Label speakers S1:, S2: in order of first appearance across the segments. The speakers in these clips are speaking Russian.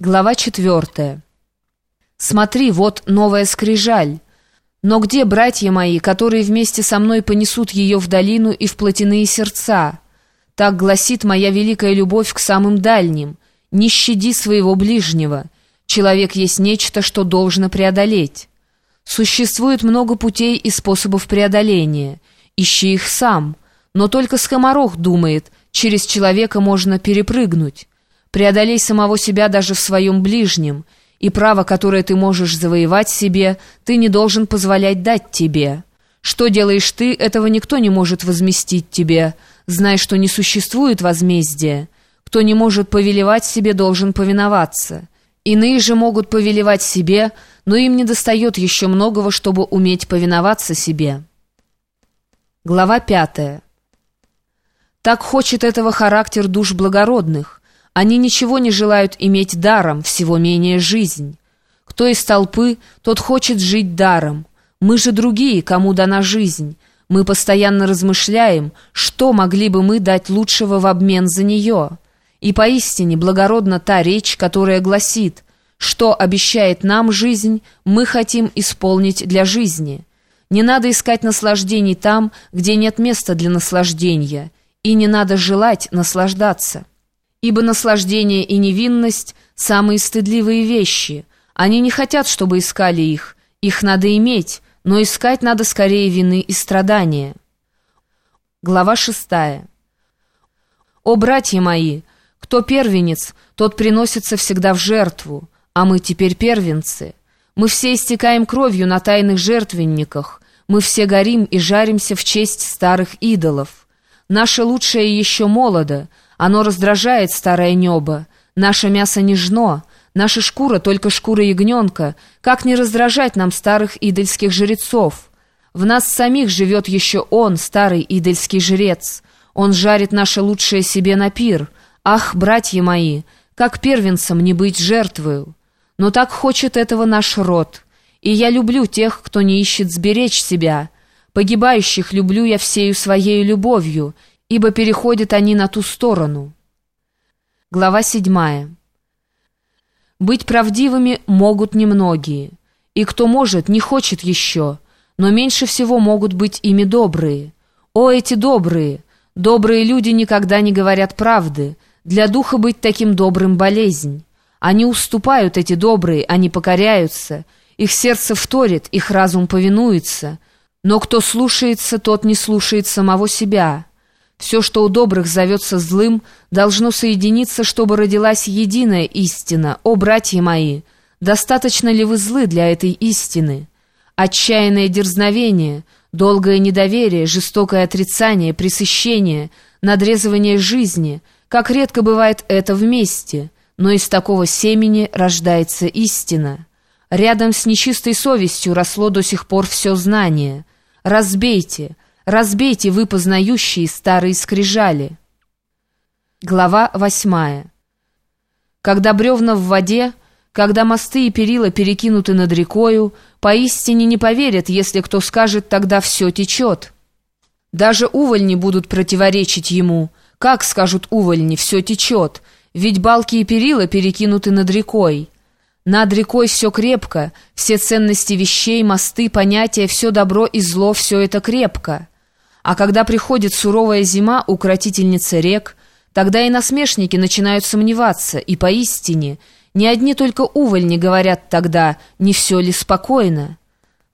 S1: Глава четвертая. «Смотри, вот новая скрижаль. Но где братья мои, которые вместе со мной понесут ее в долину и в плотяные сердца? Так гласит моя великая любовь к самым дальним. Не щади своего ближнего. Человек есть нечто, что должно преодолеть. Существует много путей и способов преодоления. Ищи их сам. Но только скоморох думает, через человека можно перепрыгнуть». Преодолей самого себя даже в своем ближнем, и право, которое ты можешь завоевать себе, ты не должен позволять дать тебе. Что делаешь ты, этого никто не может возместить тебе. Знай, что не существует возмездия. Кто не может повелевать себе, должен повиноваться. Иные же могут повелевать себе, но им не достает еще многого, чтобы уметь повиноваться себе. Глава пятая. Так хочет этого характер душ благородных. Они ничего не желают иметь даром, всего менее жизнь. Кто из толпы, тот хочет жить даром. Мы же другие, кому дана жизнь. Мы постоянно размышляем, что могли бы мы дать лучшего в обмен за нее. И поистине благородна та речь, которая гласит, что обещает нам жизнь, мы хотим исполнить для жизни. Не надо искать наслаждений там, где нет места для наслаждения, и не надо желать наслаждаться ибо наслаждение и невинность – самые стыдливые вещи. Они не хотят, чтобы искали их. Их надо иметь, но искать надо скорее вины и страдания. Глава шестая. «О, братья мои, кто первенец, тот приносится всегда в жертву, а мы теперь первенцы. Мы все истекаем кровью на тайных жертвенниках, мы все горим и жаримся в честь старых идолов. Наше лучшее еще молодо, оно раздражает старое небо. Наше мясо нежно, наша шкура только шкура ягненка. Как не раздражать нам старых идольских жрецов? В нас самих живет еще он, старый идольский жрец. Он жарит наше лучшее себе на пир. Ах, братья мои, как первенцам не быть жертвою! Но так хочет этого наш род. И я люблю тех, кто не ищет сберечь себя. Погибающих люблю я всею своей любовью, ибо переходят они на ту сторону. Глава седьмая. Быть правдивыми могут немногие, и кто может, не хочет еще, но меньше всего могут быть ими добрые. О, эти добрые! Добрые люди никогда не говорят правды, для духа быть таким добрым болезнь. Они уступают, эти добрые, они покоряются, их сердце вторит, их разум повинуется, но кто слушается, тот не слушает самого себя». Все, что у добрых зовется злым, должно соединиться, чтобы родилась единая истина. О, братья мои, достаточно ли вы злы для этой истины? Отчаянное дерзновение, долгое недоверие, жестокое отрицание, пресыщение, надрезывание жизни, как редко бывает это вместе, но из такого семени рождается истина. Рядом с нечистой совестью росло до сих пор все знание. Разбейте — Разбейте вы познающие старые скрижали. Глава восьмая. Когда бревна в воде, когда мосты и перила перекинуты над рекою, поистине не поверят, если кто скажет, тогда все течет. Даже увольни будут противоречить ему. Как, скажут увольни, все течет, ведь балки и перила перекинуты над рекой. Над рекой все крепко, все ценности вещей, мосты, понятия, все добро и зло, все это крепко. А когда приходит суровая зима, укротительница рек, тогда и насмешники начинают сомневаться, и поистине не одни только увольни говорят тогда, не все ли спокойно.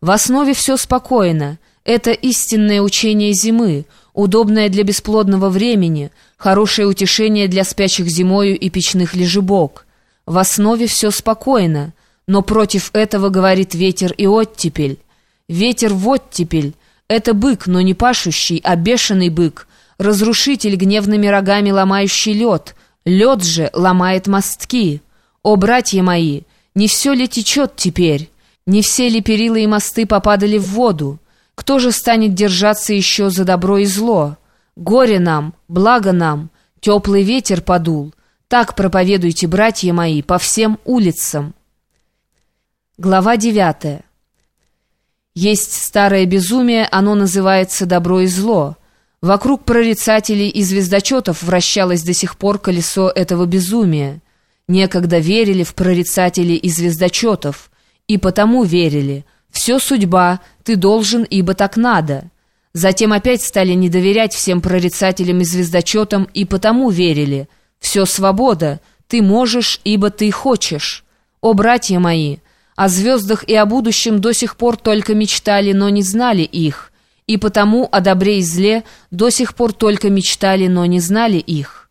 S1: В основе все спокойно, это истинное учение зимы, удобное для бесплодного времени, хорошее утешение для спящих зимою и печных лежебок. В основе все спокойно, но против этого говорит ветер и оттепель. Ветер в оттепель, это бык, но не пашущий, а бешеный бык, разрушитель гневными рогами ломающий лед. Лед же ломает мостки. О, братья мои, не все ли течет теперь? Не все ли перила и мосты попадали в воду? Кто же станет держаться еще за добро и зло? Горе нам, благо нам, теплый ветер подул. Так проповедуйте, братья мои, по всем улицам. Глава девятая. Есть старое безумие, оно называется «добро и зло». Вокруг прорицателей и звездочетов вращалось до сих пор колесо этого безумия. Некогда верили в прорицателей и звездочетов, и потому верили. Все судьба, ты должен, ибо так надо. Затем опять стали не доверять всем прорицателям и звездочетам, и потому верили. Все свобода, ты можешь, ибо ты хочешь. О, братья мои! О звездах и о будущем до сих пор только мечтали, но не знали их, и потому о добре и зле до сих пор только мечтали, но не знали их.